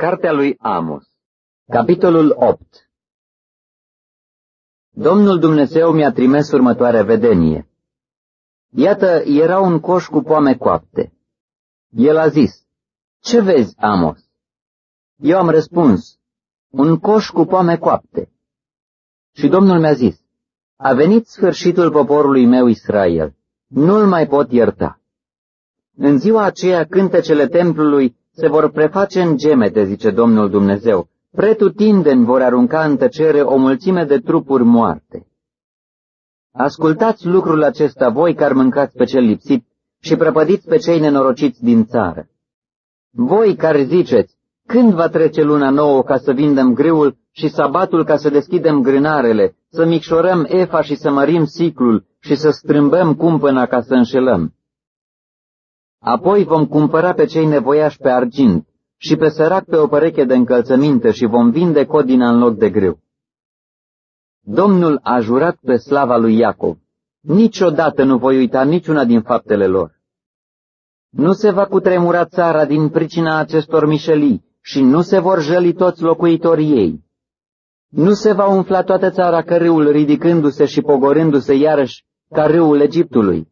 Cartea lui Amos Capitolul 8 Domnul Dumnezeu mi-a trimis următoarea vedenie. Iată, era un coș cu poame coapte. El a zis, Ce vezi, Amos? Eu am răspuns, Un coș cu poame coapte. Și Domnul mi-a zis, A venit sfârșitul poporului meu Israel, nu-l mai pot ierta. În ziua aceea cântecele templului se vor preface în gemete, zice Domnul Dumnezeu. Pretutindeni vor arunca în tăcere o mulțime de trupuri moarte. Ascultați lucrul acesta voi care mâncați pe cel lipsit și prăpădiți pe cei nenorociți din țară. Voi care ziceți, când va trece luna nouă ca să vindem grâul și sabatul ca să deschidem grânarele, să micșorăm efa și să mărim siclul și să strâmbăm cumpăna ca să înșelăm? Apoi vom cumpăra pe cei nevoiași pe argint și pe sărac pe o pereche de încălțăminte și vom vinde codina în loc de greu. Domnul a jurat pe slava lui Iacov, niciodată nu voi uita niciuna din faptele lor. Nu se va cutremura țara din pricina acestor mișelii și nu se vor jăli toți locuitorii ei. Nu se va umfla toată țara ca râul ridicându-se și pogorându-se iarăși ca râul Egiptului.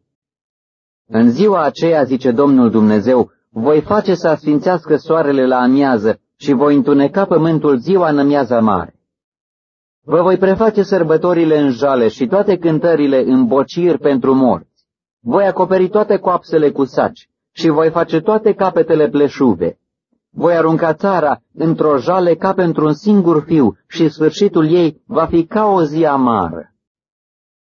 În ziua aceea, zice Domnul Dumnezeu, voi face să asfințească soarele la amiază și voi întuneca pământul ziua în amiaza mare. Vă voi preface sărbătorile în jale și toate cântările în bociri pentru morți. Voi acoperi toate coapsele cu saci și voi face toate capetele pleșuve. Voi arunca țara într-o jale ca pentru un singur fiu și sfârșitul ei va fi ca o zi amară.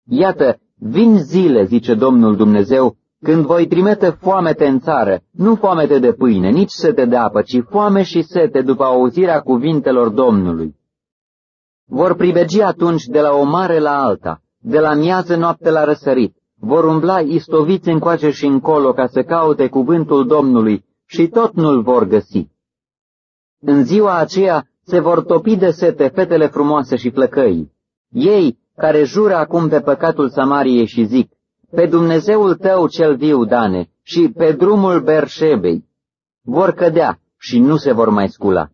Iată, vin zile, zice Domnul Dumnezeu, când voi trimite foamete în țară, nu foamete de pâine, nici sete de apă, ci foame și sete după auzirea cuvintelor Domnului. Vor pribegi atunci de la o mare la alta, de la miază noapte la răsărit, vor umbla istoviți încoace și încolo ca să caute cuvântul Domnului și tot nu-l vor găsi. În ziua aceea se vor topi de sete fetele frumoase și flăcăii, ei care jură acum pe păcatul Samariei și zic, pe Dumnezeul tău cel viu, Dane, și pe drumul Berșebei. Vor cădea și nu se vor mai scula.